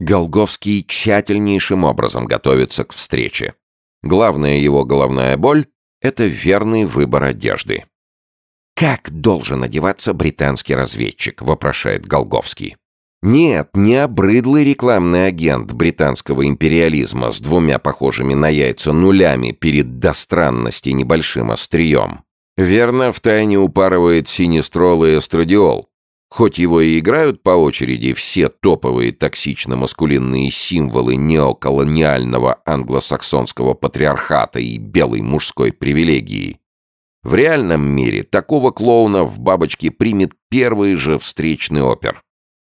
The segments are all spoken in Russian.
Голговский тщательнейшим образом готовится к встрече. Главная его головная боль — это верный выбор одежды. «Как должен одеваться британский разведчик?» — вопрошает Голговский. Нет, не обрыдлый рекламный агент британского империализма с двумя похожими на яйца нулями перед до странности небольшим острием. Верно, втайне упарывает синестрол и эстрадиол. Хоть его и играют по очереди все топовые токсично-маскулинные символы неоколониального англосаксонского патриархата и белой мужской привилегии, в реальном мире такого клоуна в бабочке примет первый же встречный опер.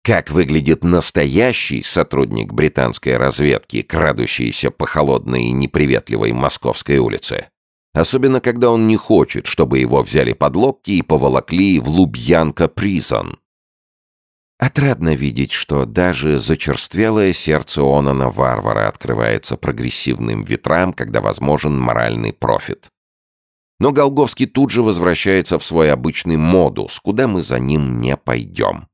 Как выглядит настоящий сотрудник британской разведки, крадущийся по холодной и неприветливой московской улице? Особенно, когда он не хочет, чтобы его взяли под локти и поволокли в Лубьянка-призон. Отрадно видеть, что даже зачерствелое сердце Онана варвара открывается прогрессивным ветрам, когда возможен моральный профит. Но Голговский тут же возвращается в свой обычный модус, куда мы за ним не пойдем.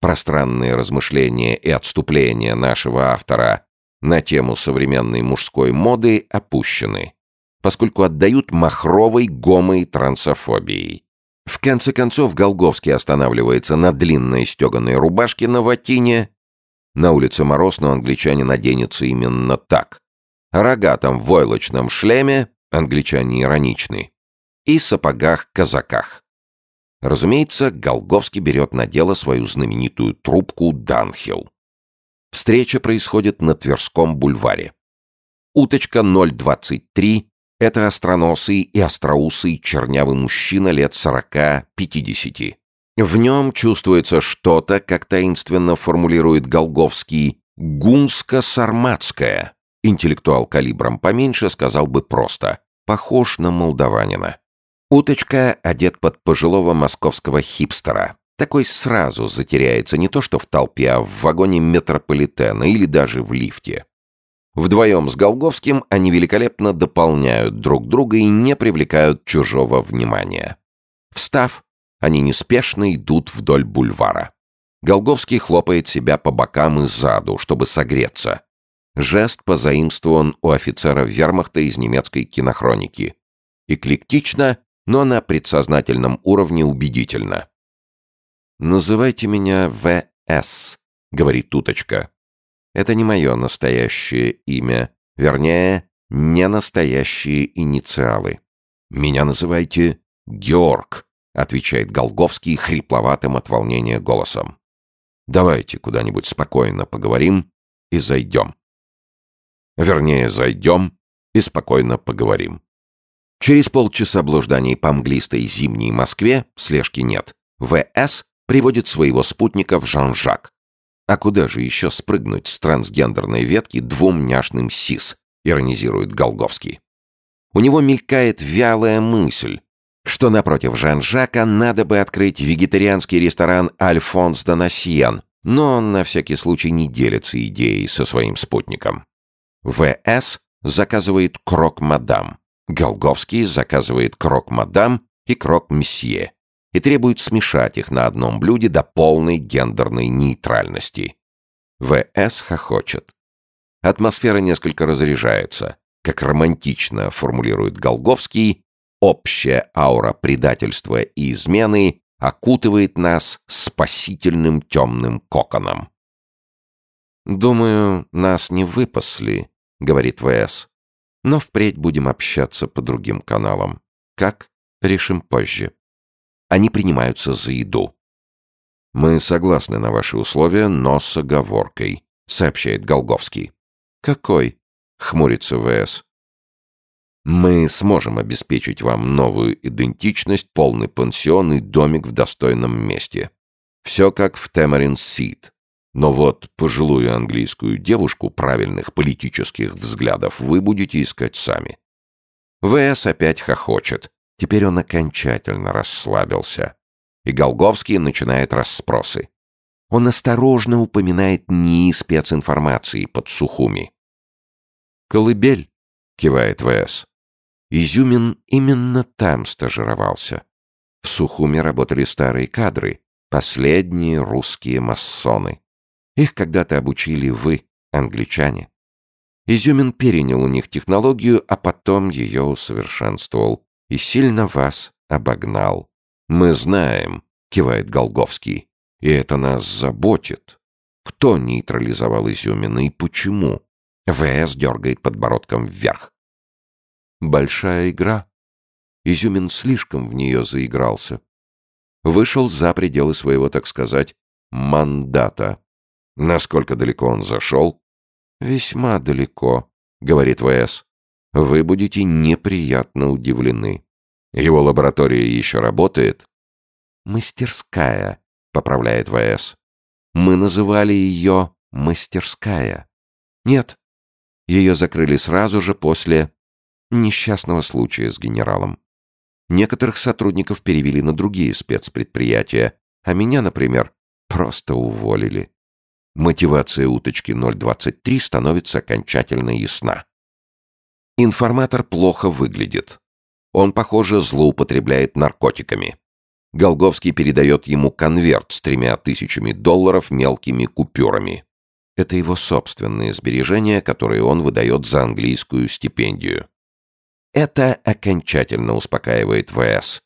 Пространные размышления и отступления нашего автора на тему современной мужской моды опущены, поскольку отдают махровой гомой трансофобией. В конце концов Голговский останавливается на длинной стеганой рубашке на ватине. На улице мороз, но англичанин оденется именно так. Рогатом войлочном шлеме, англичане ироничны, и сапогах-казаках. Разумеется, Голговский берет на дело свою знаменитую трубку «Данхилл». Встреча происходит на Тверском бульваре. Уточка 023 — это остроносый и остроусый чернявый мужчина лет 40-50. В нем чувствуется что-то, как таинственно формулирует Голговский, гунско-сарматское. Интеллектуал калибром поменьше сказал бы просто «похож на молдаванина». Уточка одет под пожилого московского хипстера. Такой сразу затеряется не то что в толпе, а в вагоне метрополитена или даже в лифте. Вдвоем с Голговским они великолепно дополняют друг друга и не привлекают чужого внимания. Встав, они неспешно идут вдоль бульвара. Голговский хлопает себя по бокам и сзаду, чтобы согреться. Жест позаимствован у офицера вермахта из немецкой кинохроники. Эклектично но на предсознательном уровне убедительно. «Называйте меня В.С», — говорит Туточка. «Это не мое настоящее имя, вернее, не настоящие инициалы. Меня называйте Георг», — отвечает Голговский хрипловатым от волнения голосом. «Давайте куда-нибудь спокойно поговорим и зайдем. Вернее, зайдем и спокойно поговорим». Через полчаса блужданий по мглистой зимней Москве слежки нет. В.С. приводит своего спутника в Жан-Жак. А куда же еще спрыгнуть с трансгендерной ветки двум няшным СИС, иронизирует Голговский. У него мелькает вялая мысль, что напротив Жан-Жака надо бы открыть вегетарианский ресторан «Альфонс Донасьен», но он на всякий случай не делится идеей со своим спутником. В.С. заказывает крок-мадам. Голговский заказывает крок-мадам и крок-месье и требует смешать их на одном блюде до полной гендерной нейтральности. В.С. хохочет. Атмосфера несколько разряжается. Как романтично формулирует Голговский, общая аура предательства и измены окутывает нас спасительным темным коконом. «Думаю, нас не выпасли», — говорит В.С. Но впредь будем общаться по другим каналам. Как? Решим позже. Они принимаются за еду. «Мы согласны на ваши условия, но с оговоркой», — сообщает Голговский. «Какой?» — хмурится ВС. «Мы сможем обеспечить вам новую идентичность, полный пансион и домик в достойном месте. Все как в Темарин Сид. Но вот пожилую английскую девушку правильных политических взглядов вы будете искать сами. ВС опять хохочет. Теперь он окончательно расслабился. И Голговский начинает расспросы. Он осторожно упоминает НИИ специнформации под Сухуми. «Колыбель», — кивает ВС. Изюмин именно там стажировался. В Сухуми работали старые кадры, последние русские масоны. Их когда-то обучили вы, англичане. Изюмин перенял у них технологию, а потом ее усовершенствовал и сильно вас обогнал. «Мы знаем», — кивает Голговский, — «и это нас заботит. Кто нейтрализовал Изюмина и почему?» ВС дергает подбородком вверх. «Большая игра», Изюмин слишком в нее заигрался. Вышел за пределы своего, так сказать, мандата. Насколько далеко он зашел? «Весьма далеко», — говорит ВС. «Вы будете неприятно удивлены. Его лаборатория еще работает?» «Мастерская», — поправляет ВС. «Мы называли ее мастерская». «Нет, ее закрыли сразу же после несчастного случая с генералом. Некоторых сотрудников перевели на другие спецпредприятия, а меня, например, просто уволили. Мотивация уточки 023 становится окончательно ясна. Информатор плохо выглядит. Он, похоже, злоупотребляет наркотиками. Голговский передает ему конверт с тремя тысячами долларов мелкими купюрами. Это его собственные сбережения, которые он выдает за английскую стипендию. Это окончательно успокаивает ВС.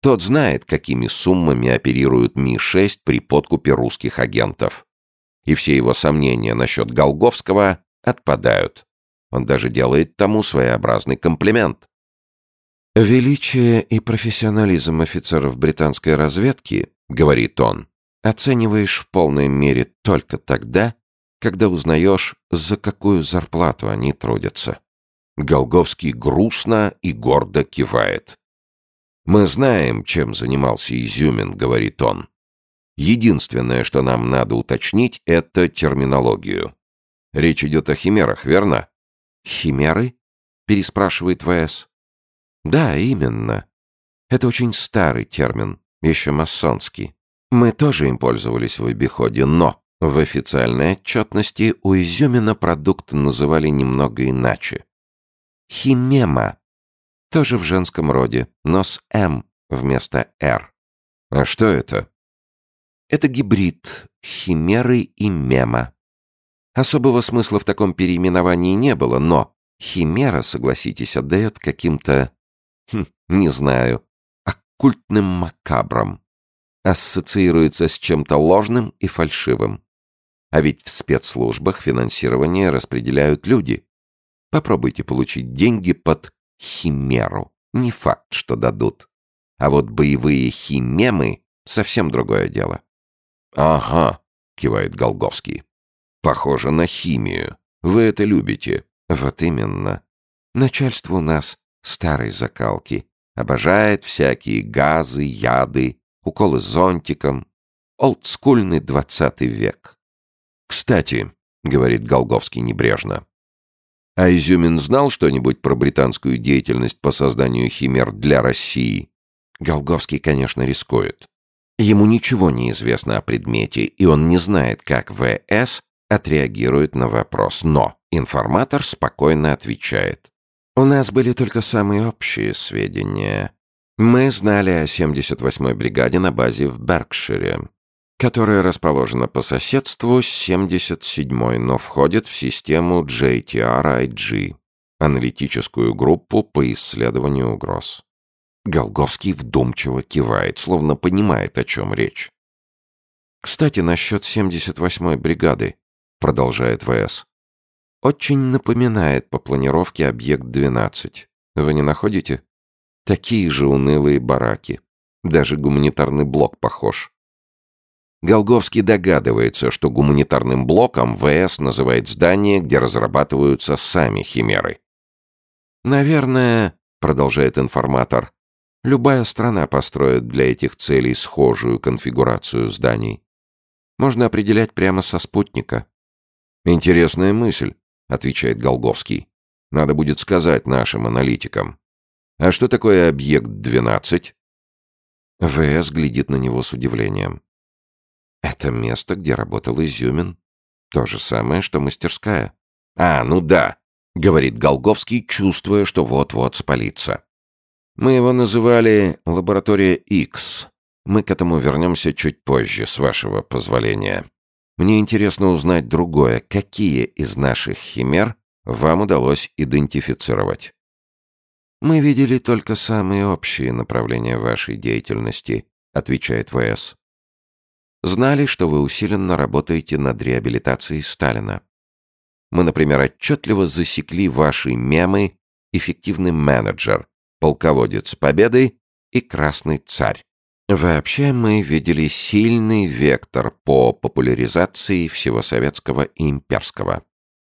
Тот знает, какими суммами оперируют Ми-6 при подкупе русских агентов. И все его сомнения насчет Голговского отпадают. Он даже делает тому своеобразный комплимент. «Величие и профессионализм офицеров британской разведки, — говорит он, — оцениваешь в полной мере только тогда, когда узнаешь, за какую зарплату они трудятся. Голговский грустно и гордо кивает. «Мы знаем, чем занимался Изюмин», — говорит он. «Единственное, что нам надо уточнить, это терминологию. Речь идет о химерах, верно?» «Химеры?» — переспрашивает ВС. «Да, именно. Это очень старый термин, еще масонский. Мы тоже им пользовались в обиходе, но в официальной отчетности у Изюмина продукт называли немного иначе. Химема. Тоже в женском роде, но с «м» вместо «р». А что это? Это гибрид химеры и мема. Особого смысла в таком переименовании не было, но химера, согласитесь, отдает каким-то, хм, не знаю, оккультным макабром. Ассоциируется с чем-то ложным и фальшивым. А ведь в спецслужбах финансирование распределяют люди. Попробуйте получить деньги под химеру. Не факт, что дадут. А вот боевые химемы — совсем другое дело. «Ага», — кивает Голговский. «Похоже на химию. Вы это любите». «Вот именно. Начальство у нас старой закалки. Обожает всякие газы, яды, уколы зонтиком. Олдскульный двадцатый век». «Кстати», — говорит Голговский небрежно, а Изюмин знал что-нибудь про британскую деятельность по созданию химер для России? Голговский, конечно, рискует. Ему ничего не известно о предмете, и он не знает, как ВС отреагирует на вопрос. Но информатор спокойно отвечает. «У нас были только самые общие сведения. Мы знали о 78-й бригаде на базе в Беркшире которая расположена по соседству с 77-й, но входит в систему JTRIG, аналитическую группу по исследованию угроз. Голговский вдумчиво кивает, словно понимает, о чем речь. «Кстати, насчет 78-й бригады», — продолжает ВС. «Очень напоминает по планировке объект 12. Вы не находите? Такие же унылые бараки. Даже гуманитарный блок похож. Голговский догадывается, что гуманитарным блоком ВС называет здание, где разрабатываются сами химеры. «Наверное», — продолжает информатор, — «любая страна построит для этих целей схожую конфигурацию зданий. Можно определять прямо со спутника». «Интересная мысль», — отвечает Голговский. «Надо будет сказать нашим аналитикам. А что такое объект 12?» ВС глядит на него с удивлением. Это место, где работал Изюмин. То же самое, что мастерская. А, ну да, говорит Голговский, чувствуя, что вот-вот спалится. Мы его называли лаборатория X. Мы к этому вернемся чуть позже, с вашего позволения. Мне интересно узнать другое. Какие из наших химер вам удалось идентифицировать? Мы видели только самые общие направления вашей деятельности, отвечает ВС. Знали, что вы усиленно работаете над реабилитацией Сталина. Мы, например, отчетливо засекли ваши мемы «Эффективный менеджер», «Полководец Победы» и «Красный царь». Вообще мы видели сильный вектор по популяризации всего советского и имперского.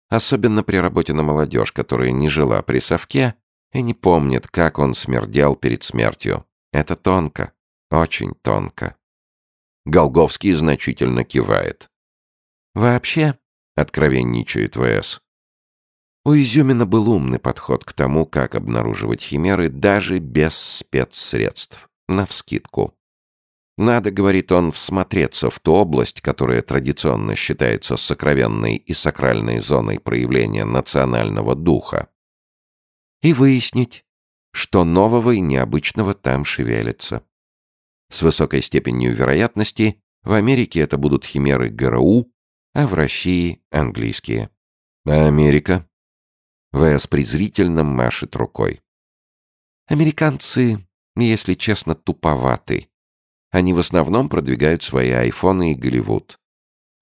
Особенно при работе на молодежь, которая не жила при совке и не помнит, как он смердел перед смертью. Это тонко, очень тонко. Голговский значительно кивает. «Вообще», — откровенничает ВС, у Изюмина был умный подход к тому, как обнаруживать химеры даже без спецсредств, навскидку. Надо, говорит он, всмотреться в ту область, которая традиционно считается сокровенной и сакральной зоной проявления национального духа, и выяснить, что нового и необычного там шевелится. С высокой степенью вероятности в Америке это будут химеры ГРУ, а в России — английские. А Америка? ВС презрительно машет рукой. Американцы, если честно, туповаты. Они в основном продвигают свои айфоны и Голливуд.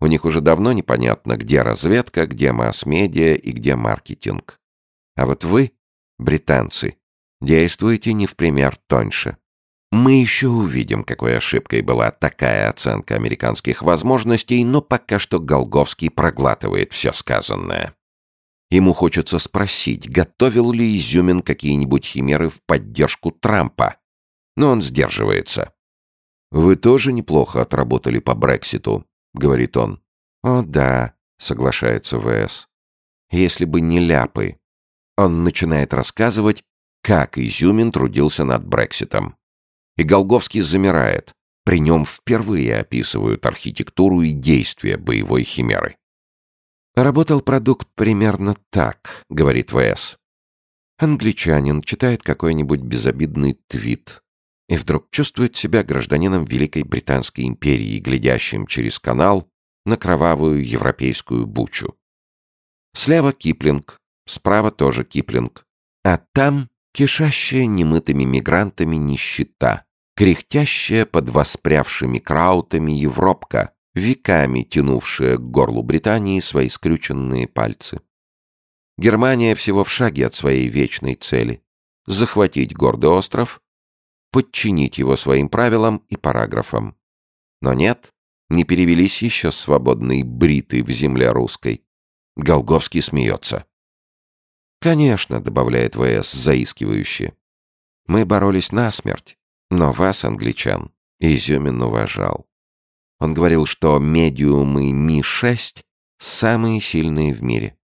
У них уже давно непонятно, где разведка, где масс-медиа и где маркетинг. А вот вы, британцы, действуете не в пример тоньше. Мы еще увидим, какой ошибкой была такая оценка американских возможностей, но пока что Голговский проглатывает все сказанное. Ему хочется спросить, готовил ли Изюмин какие-нибудь химеры в поддержку Трампа, но он сдерживается. «Вы тоже неплохо отработали по Брекситу», — говорит он. «О да», — соглашается ВС. «Если бы не ляпы». Он начинает рассказывать, как Изюмин трудился над Брекситом. И Голговский замирает. При нем впервые описывают архитектуру и действия боевой химеры. «Работал продукт примерно так», — говорит ВС. Англичанин читает какой-нибудь безобидный твит и вдруг чувствует себя гражданином Великой Британской империи, глядящим через канал на кровавую европейскую бучу. Слева Киплинг, справа тоже Киплинг, а там кишащая немытыми мигрантами нищета, кряхтящая под воспрявшими краутами Европка, веками тянувшая к горлу Британии свои скрюченные пальцы. Германия всего в шаге от своей вечной цели — захватить гордый остров, подчинить его своим правилам и параграфам. Но нет, не перевелись еще свободные бриты в земле русской. Голговский смеется. «Конечно», — добавляет ВС заискивающе. «Мы боролись насмерть, но вас, англичан, Изюмин уважал. Он говорил, что медиумы Ми-6 самые сильные в мире.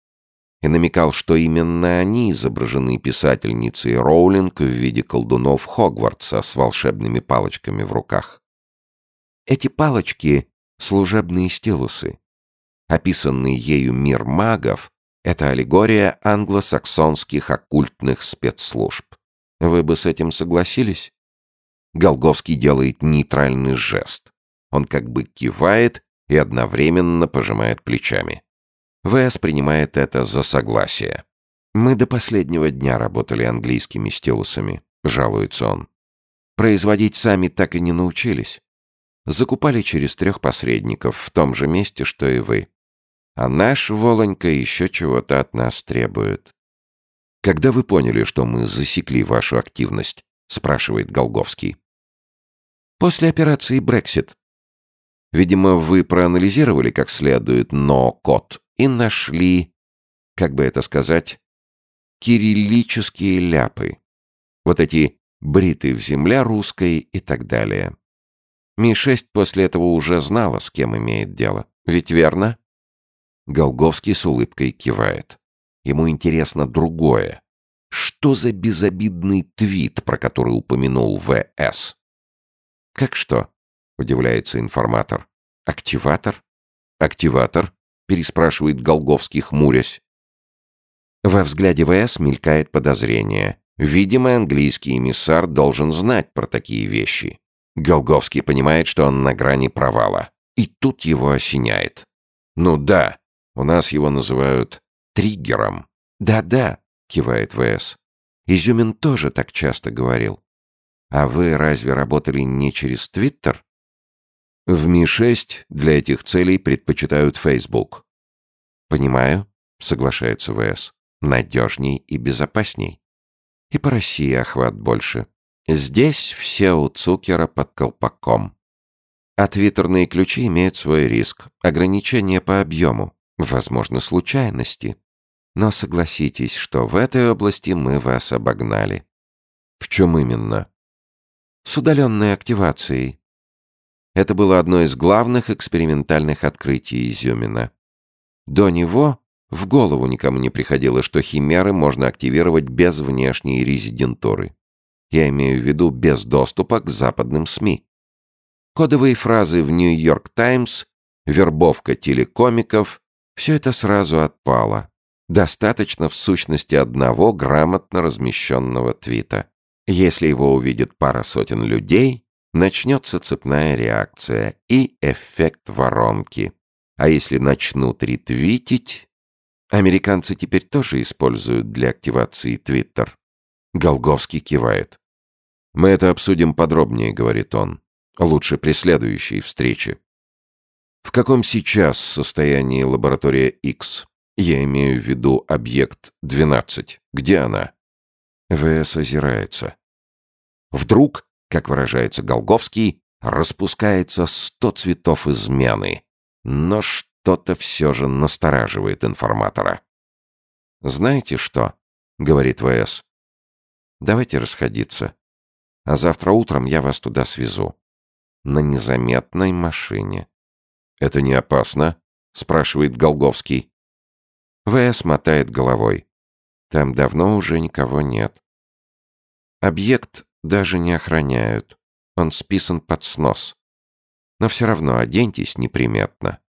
И намекал, что именно они изображены писательницей Роулинг в виде колдунов Хогвартса с волшебными палочками в руках. Эти палочки — служебные стилусы. Описанный ею мир магов — это аллегория англосаксонских оккультных спецслужб. Вы бы с этим согласились? Голговский делает нейтральный жест. Он как бы кивает и одновременно пожимает плечами. ВС принимает это за согласие. «Мы до последнего дня работали английскими стилусами», — жалуется он. «Производить сами так и не научились. Закупали через трех посредников в том же месте, что и вы. А наш Волонька еще чего-то от нас требует». «Когда вы поняли, что мы засекли вашу активность?» — спрашивает Голговский. «После операции «Брексит», Видимо, вы проанализировали как следует но-код и нашли, как бы это сказать, кириллические ляпы. Вот эти бриты в земля русской и так далее. Ми-6 после этого уже знала, с кем имеет дело. Ведь верно? Голговский с улыбкой кивает. Ему интересно другое. Что за безобидный твит, про который упомянул В.С.? Как что? — удивляется информатор. «Активатор?» «Активатор?» — переспрашивает Голговский, хмурясь. Во взгляде ВС мелькает подозрение. Видимо, английский эмиссар должен знать про такие вещи. Голговский понимает, что он на грани провала. И тут его осеняет. Ну да, у нас его называют триггером. Да-да, кивает ВС. Изюмин тоже так часто говорил. А вы разве работали не через Твиттер? В Ми-6 для этих целей предпочитают Facebook. Понимаю, соглашается ВС. Надежней и безопасней. И по России охват больше. Здесь все у Цукера под колпаком. А твиттерные ключи имеют свой риск, ограничения по объему, возможно, случайности. Но согласитесь, что в этой области мы вас обогнали. В чем именно? С удаленной активацией. Это было одно из главных экспериментальных открытий Изюмина. До него в голову никому не приходило, что химеры можно активировать без внешней резидентуры. Я имею в виду без доступа к западным СМИ. Кодовые фразы в «Нью-Йорк Таймс», вербовка телекомиков — все это сразу отпало. Достаточно в сущности одного грамотно размещенного твита. Если его увидит пара сотен людей, начнется цепная реакция и эффект воронки. А если начнут ретвитить... Американцы теперь тоже используют для активации Твиттер. Голговский кивает. «Мы это обсудим подробнее», — говорит он. «Лучше при следующей встрече». «В каком сейчас состоянии лаборатория X? Я имею в виду объект 12. Где она?» ВС озирается. Вдруг, как выражается Голговский, распускается сто цветов измены. Но что-то все же настораживает информатора. «Знаете что?» — говорит ВС. «Давайте расходиться. А завтра утром я вас туда свезу. На незаметной машине». «Это не опасно?» — спрашивает Голговский. ВС мотает головой. Там давно уже никого нет. Объект даже не охраняют. Он списан под снос. Но все равно оденьтесь неприметно.